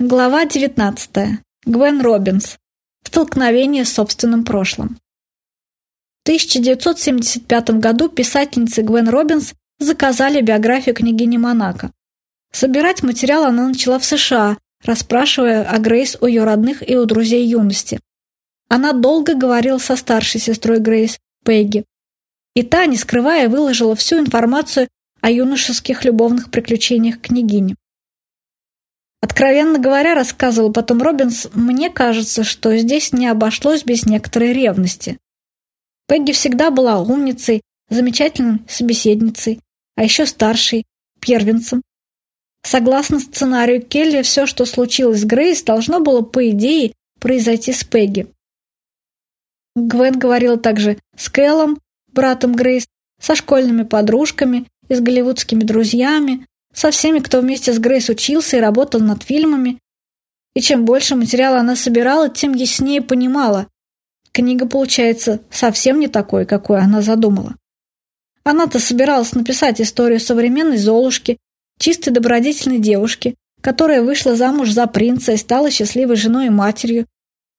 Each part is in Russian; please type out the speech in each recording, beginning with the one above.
Глава 19. Гвен Робинс. Столкновение с собственным прошлым. В 1975 году писательнице Гвен Робинс заказали биографию княгини Монако. Собирать материал она начала в США, расспрашивая о Грейс у ее родных и у друзей юности. Она долго говорила со старшей сестрой Грейс, Пегги. И та, не скрывая, выложила всю информацию о юношеских любовных приключениях княгини. Откровенно говоря, рассказывал потом Робинс, мне кажется, что здесь не обошлось без некоторой ревности. Пегги всегда была умницей, замечательной собеседницей, а еще старшей, первенцем. Согласно сценарию Келли, все, что случилось с Грейс, должно было, по идее, произойти с Пегги. Гвен говорила также с Кэллом, братом Грейс, со школьными подружками и с голливудскими друзьями, со всеми, кто вместе с Грейс учился и работал над фильмами. И чем больше материала она собирала, тем яснее понимала. Книга получается совсем не такой, какой она задумала. Она-то собиралась написать историю современной Золушки, чистой добродетельной девушки, которая вышла замуж за принца и стала счастливой женой и матерью,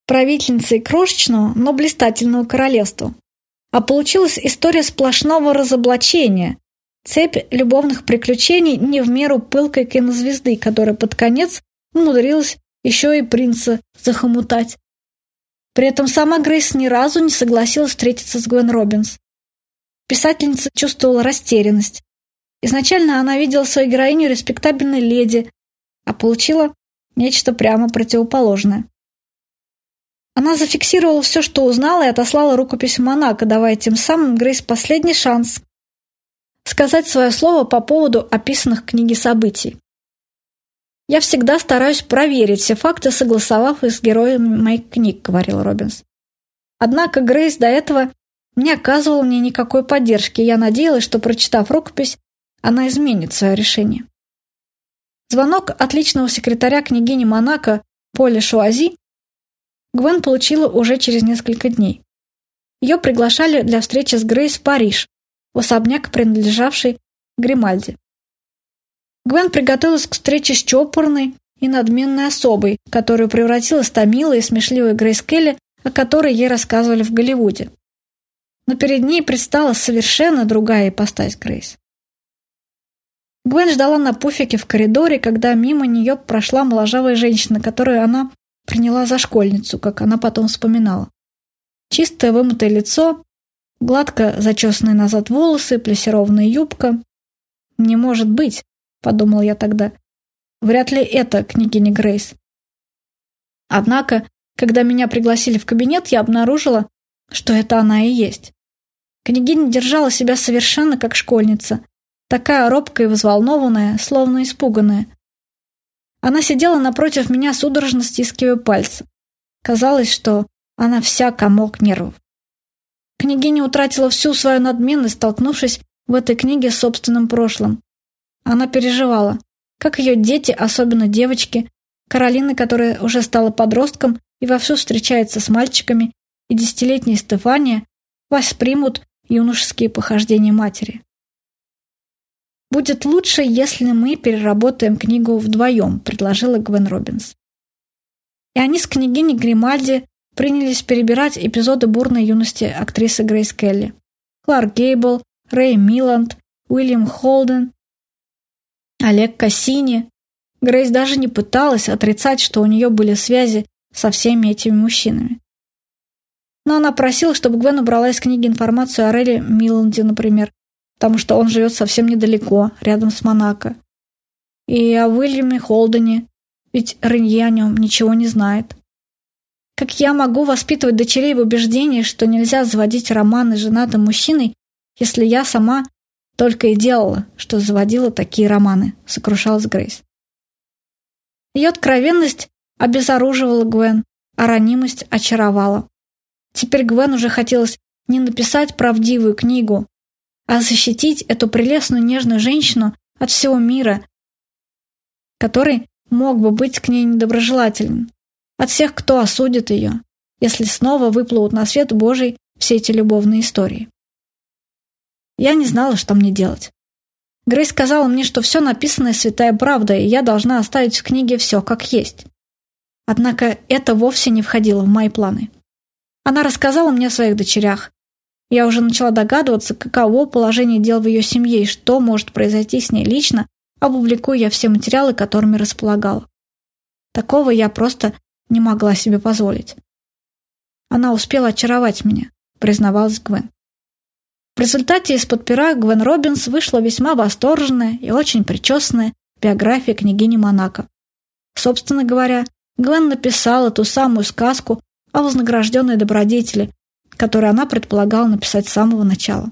правительницей крошечного, но блистательного королевства. А получилась история сплошного разоблачения, Цепь любовных приключений не в меру пылкой кинозвезды, которая под конец умудрилась еще и принца захомутать. При этом сама Грейс ни разу не согласилась встретиться с Гвен Робинс. Писательница чувствовала растерянность. Изначально она видела свою героиню респектабельной леди, а получила нечто прямо противоположное. Она зафиксировала все, что узнала, и отослала рукопись Монако, давая тем самым Грейс последний шанс сказать свое слово по поводу описанных в книге событий. «Я всегда стараюсь проверить все факты, согласовав их с героями моих книг», — говорил Робинс. Однако Грейс до этого не оказывала мне никакой поддержки, и я надеялась, что, прочитав рукопись, она изменит свое решение. Звонок отличного секретаря княгини Монако Поля Шуази Гвен получила уже через несколько дней. Ее приглашали для встречи с Грейс в Париж, в особняк, принадлежавший Гримальде. Гвен приготовилась к встрече с чопорной и надменной особой, которую превратилась та милая и смешливая Грейс Келли, о которой ей рассказывали в Голливуде. Но перед ней предстала совершенно другая ипостась Грейс. Гвен ждала на пуфике в коридоре, когда мимо нее прошла моложавая женщина, которую она приняла за школьницу, как она потом вспоминала. Чистое вымытое лицо, Гладко зачесанные назад волосы, плессированная юбка. «Не может быть», — подумал я тогда. «Вряд ли это княгиня Грейс». Однако, когда меня пригласили в кабинет, я обнаружила, что это она и есть. Княгиня держала себя совершенно как школьница, такая робкая и взволнованная, словно испуганная. Она сидела напротив меня, судорожно стискивая пальцы. Казалось, что она вся комок нервов. Княгиня утратила всю свою надменность, столкнувшись в этой книге с собственным прошлым. Она переживала, как ее дети, особенно девочки, Каролина, которая уже стала подростком и вовсю встречается с мальчиками, и десятилетняя Стефания воспримут юношеские похождения матери. «Будет лучше, если мы переработаем книгу вдвоем», — предложила Гвен Робинс. И они с княгиней Гримальди принялись перебирать эпизоды бурной юности актрисы Грейс Келли. Кларк Гейбл, Рэй Миланд, Уильям Холден, Олег Кассини. Грейс даже не пыталась отрицать, что у нее были связи со всеми этими мужчинами. Но она просила, чтобы Гвен убрала из книги информацию о Рэле Миланде, например, потому что он живет совсем недалеко, рядом с Монако. И о Уильяме Холдене, ведь Ренье о нем ничего не знает. Как я могу воспитывать дочерей в убеждении, что нельзя заводить романы с женатым мужчиной, если я сама только и делала, что заводила такие романы, сокрушалась Грейс. Ее откровенность обезоруживала Гвен, а ранимость очаровала. Теперь Гвен уже хотелось не написать правдивую книгу, а защитить эту прелестную нежную женщину от всего мира, который мог бы быть к ней недоброжелателен от всех, кто осудит ее, если снова выплывут на свет Божий все эти любовные истории. Я не знала, что мне делать. Грейс сказала мне, что все написанное святая правда, и я должна оставить в книге все как есть. Однако это вовсе не входило в мои планы. Она рассказала мне о своих дочерях. Я уже начала догадываться, каково положение дел в ее семье и что может произойти с ней лично, опубликуя я все материалы, которыми располагала. Такого я просто не могла себе позволить. Она успела очаровать меня, признавалась Гвен. В результате из-под пера Гвен Робинс вышла весьма восторженная и очень причесанная биография княгини Монако. Собственно говоря, Гвен написала ту самую сказку о вознагражденной добродетели, которую она предполагала написать с самого начала.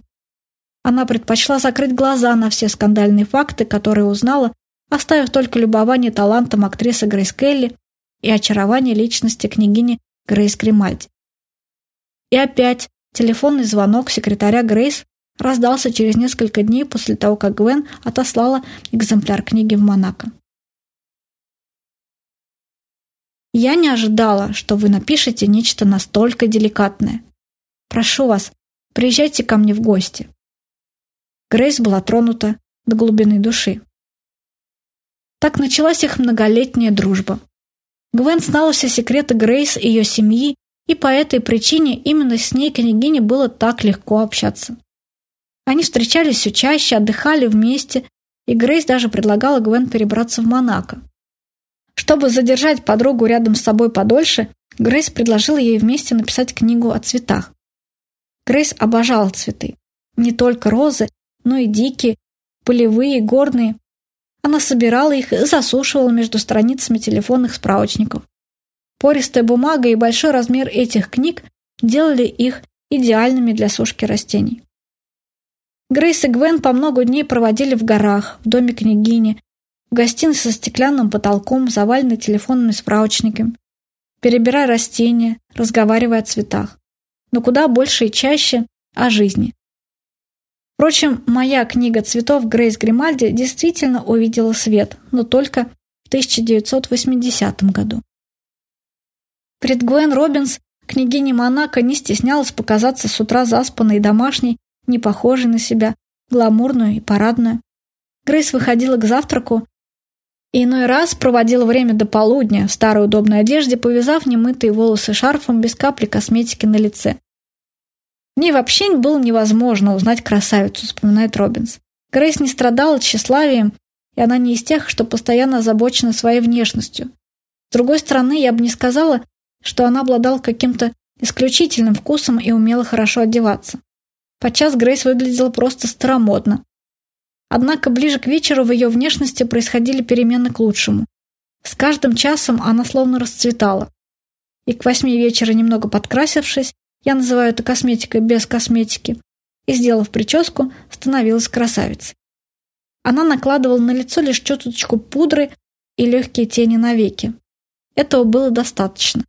Она предпочла закрыть глаза на все скандальные факты, которые узнала, оставив только любование талантом актрисы Грейс Келли и очарование личности княгини Грейс Гримальди. И опять телефонный звонок секретаря Грейс раздался через несколько дней после того, как Гвен отослала экземпляр книги в Монако. «Я не ожидала, что вы напишете нечто настолько деликатное. Прошу вас, приезжайте ко мне в гости». Грейс была тронута до глубины души. Так началась их многолетняя дружба. Гвен знала все секреты Грейс и ее семьи и по этой причине именно с ней княгине было так легко общаться. Они встречались все чаще, отдыхали вместе, и Грейс даже предлагала Гвен перебраться в Монако. Чтобы задержать подругу рядом с собой подольше, Грейс предложила ей вместе написать книгу о цветах. Грейс обожала цветы. Не только розы, но и дикие, полевые, горные. Она собирала их и засушивала между страницами телефонных справочников. Пористая бумага и большой размер этих книг делали их идеальными для сушки растений. Грейс и Гвен по много дней проводили в горах, в доме княгини, в гостиной со стеклянным потолком, заваленной телефонными справочниками, перебирая растения, разговаривая о цветах. Но куда больше и чаще о жизни. Впрочем, моя книга цветов Грейс Гримальди действительно увидела свет, но только в 1980 году. Перед Гвен Робинс княгиня Монако не стеснялась показаться с утра заспанной и домашней, не похожей на себя, гламурную и парадную. Грейс выходила к завтраку и иной раз проводила время до полудня в старой удобной одежде, повязав немытые волосы шарфом без капли косметики на лице. Мне вообще было невозможно узнать красавицу, вспоминает Робинс. Грейс не страдала тщеславием, и она не из тех, что постоянно озабочена своей внешностью. С другой стороны, я бы не сказала, что она обладала каким-то исключительным вкусом и умела хорошо одеваться. Подчас Грейс выглядела просто старомодно. Однако ближе к вечеру в ее внешности происходили перемены к лучшему. С каждым часом она словно расцветала. И к восьми вечера, немного подкрасившись, я называю это косметикой без косметики, и, сделав прическу, становилась красавицей. Она накладывала на лицо лишь чуточку пудры и легкие тени на веки. Этого было достаточно.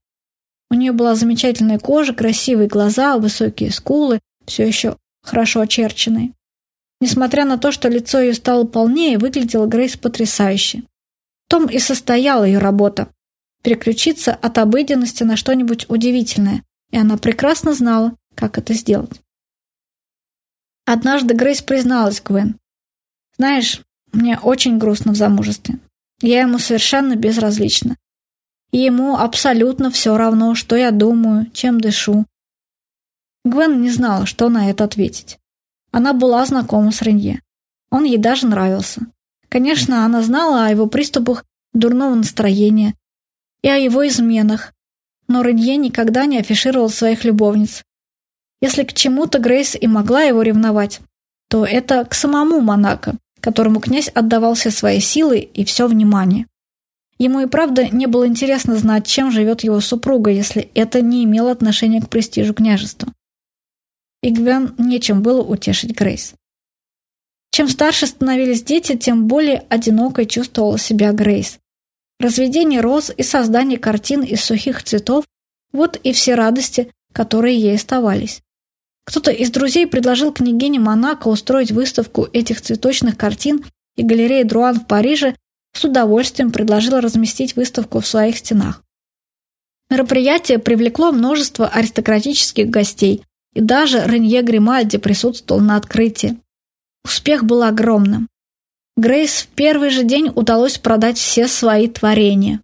У нее была замечательная кожа, красивые глаза, высокие скулы, все еще хорошо очерченные. Несмотря на то, что лицо ее стало полнее, выглядела Грейс потрясающе. В том и состояла ее работа – переключиться от обыденности на что-нибудь удивительное, и она прекрасно знала, как это сделать. Однажды Грейс призналась Гвен. «Знаешь, мне очень грустно в замужестве. Я ему совершенно безразлична и ему абсолютно все равно, что я думаю, чем дышу. Гвен не знала, что на это ответить. Она была знакома с Ренье. Он ей даже нравился. Конечно, она знала о его приступах дурного настроения и о его изменах, но Ренье никогда не афишировал своих любовниц. Если к чему-то Грейс и могла его ревновать, то это к самому Монако, которому князь отдавал все свои силы и все внимание. Ему и правда не было интересно знать, чем живет его супруга, если это не имело отношения к престижу княжества. И Гвен нечем было утешить Грейс. Чем старше становились дети, тем более одинокой чувствовала себя Грейс. Разведение роз и создание картин из сухих цветов – вот и все радости, которые ей оставались. Кто-то из друзей предложил княгине Монако устроить выставку этих цветочных картин, и галерея Друан в Париже с удовольствием предложила разместить выставку в своих стенах. Мероприятие привлекло множество аристократических гостей, и даже Ренье Гримальди присутствовал на открытии. Успех был огромным. Грейс в первый же день удалось продать все свои творения.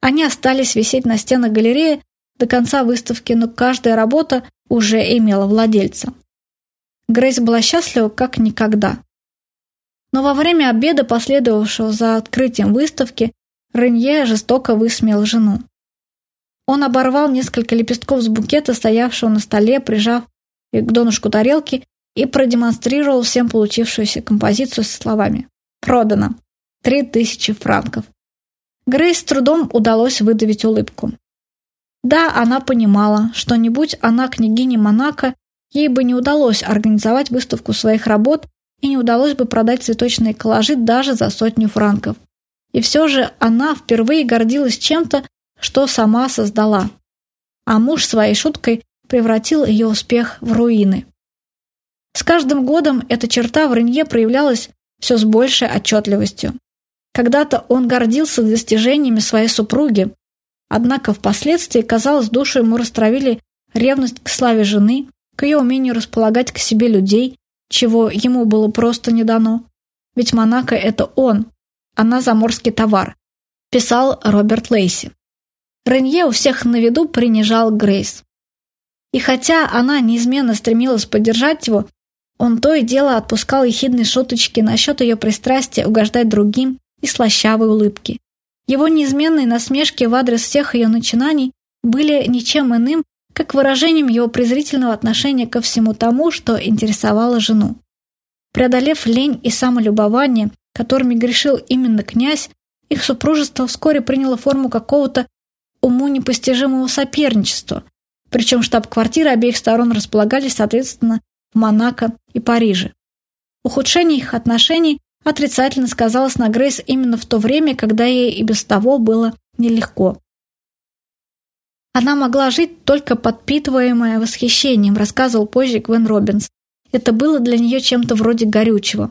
Они остались висеть на стенах галереи до конца выставки, но каждая работа уже имела владельца. Грейс была счастлива как никогда. Но во время обеда, последовавшего за открытием выставки, Ренье жестоко высмеял жену. Он оборвал несколько лепестков с букета, стоявшего на столе, прижав их к донышку тарелки, и продемонстрировал всем получившуюся композицию со словами «Продано! Три тысячи франков!» Грейс с трудом удалось выдавить улыбку. Да, она понимала, что не будь она княгиней Монако, ей бы не удалось организовать выставку своих работ и не удалось бы продать цветочные коллажи даже за сотню франков. И все же она впервые гордилась чем-то, что сама создала. А муж своей шуткой превратил ее успех в руины. С каждым годом эта черта в Ренье проявлялась все с большей отчетливостью. Когда-то он гордился достижениями своей супруги, однако впоследствии, казалось, душу ему растравили ревность к славе жены, к ее умению располагать к себе людей, чего ему было просто не дано. Ведь Монако – это он, она заморский товар, писал Роберт Лейси. Ренье у всех на виду принижал Грейс. И хотя она неизменно стремилась поддержать его, он то и дело отпускал ехидные шуточки насчет ее пристрастия угождать другим и слащавой улыбки. Его неизменные насмешки в адрес всех ее начинаний были ничем иным, как выражением его презрительного отношения ко всему тому, что интересовало жену. Преодолев лень и самолюбование, которыми грешил именно князь, их супружество вскоре приняло форму какого-то уму непостижимого соперничества, причем штаб-квартиры обеих сторон располагались, соответственно, Монако и Париже. Ухудшение их отношений отрицательно сказалось на Грейс именно в то время, когда ей и без того было нелегко. Она могла жить только подпитываемая восхищением, рассказывал позже Гвен Робинс. Это было для нее чем-то вроде горючего.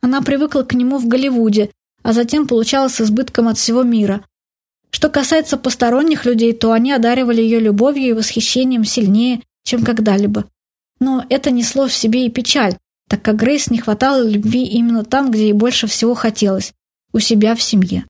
Она привыкла к нему в Голливуде, а затем получала с избытком от всего мира. Что касается посторонних людей, то они одаривали ее любовью и восхищением сильнее, чем когда-либо. Но это несло в себе и печаль, так как Грейс не хватало любви именно там, где ей больше всего хотелось – у себя в семье.